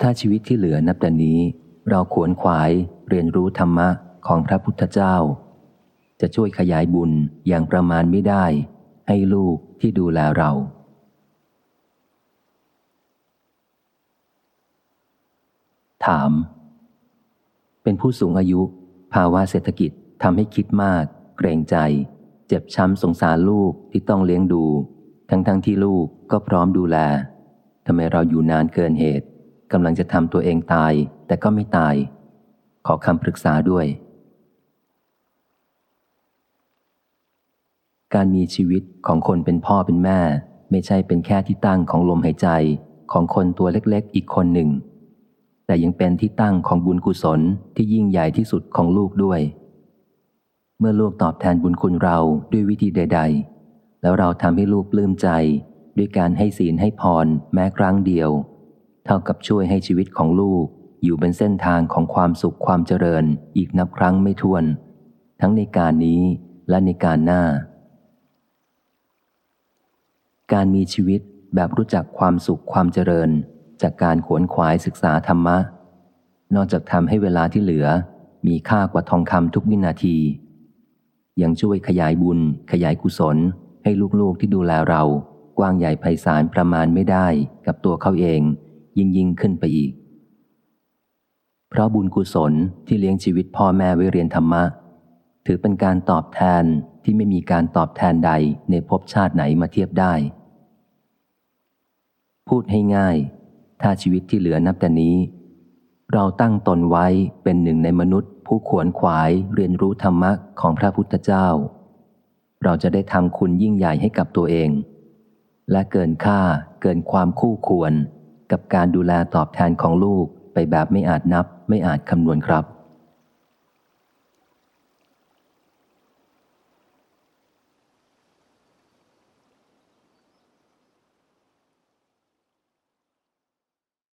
ถ้าชีวิตที่เหลือนับแต่นี้ เราขวนขวายเรียนรู้ธรรมะของพระพุทธเจ้า จะช่วยขยายบุญอย่างประมาณไม่ได้ ให้ลูกที่ดูแลเรา ถาม เป็นผู้สูงอายุ ภาวะเศรษฐกิจทำให้คิดมาก เกรงใจ เจ็บช้ำสงสารลูกที่ต้องเลี้ยงดู ทั้งๆทที่ลูกก็พร้อมดูแลทำไมเราอยู่นานเกินเหตุ กำลังจะทำตัวเองตาย แต่ก็ไม่ตาย ขอคำปรึกษาด้วย การมีชีวิตของคนเป็นพ่อเป็นแม่ ไม่ใช่เป็นแค่ที่ตั้งของลมหายใจของคนตัวเล็กๆ อีกคนหนึ่ง แต่ยังเป็นที่ตั้งของบุญกุศลที่ยิ่งใหญ่ที่สุดของลูกด้วย เมื่อลูกตอบแทนบุญคุณเราด้วยวิธีใด ๆ แล้วเราทำให้ลูกปลื้มใจ ด้วยการให้ศีลให้พรแม้ครั้งเดียว เท่ากับช่วยให้ชีวิตของลูกอยู่เป็นเส้นทางของความสุขความเจริญอีกนับครั้งไม่ถ้วน ทั้งในการนี้และในการหน้า การมีชีวิตแบบรู้จักความสุขความเจริญ จากการขวนขวายศึกษาธรรมะ นอกจากทำให้เวลาที่เหลือ มีค่ากว่าทองคำทุกวินาที ยังช่วยขยายบุญ ขยายกุศล ให้ลูกๆที่ดูแลเรา กว้างใหญ่ไพศาลประมาณไม่ได้กับตัวเขาเอง ยิ่งยิ่งขึ้นไปอีก เพราะบุญกุศลที่เลี้ยงชีวิตพ่อแม่ไว้เรียนธรรมะ ถือเป็นการตอบแทนที่ไม่มีการตอบแทนใดในภพชาติไหนมาเทียบได้ พูดให้ง่าย ถ้าชีวิตที่เหลือนับแต่นี้ เราตั้งตนไว้เป็นหนึ่งในมนุษย์ ผู้ขวนขวายเรียนรู้ธรรมะของพระพุทธเจ้า เราจะได้ทำคุณยิ่งใหญ่ให้กับตัวเองและเกินค่าเกินความคู่ควร กับการดูแลตอบแทนของลูกไปแบบไม่อาจนับ ไม่อาจคำนวณครับ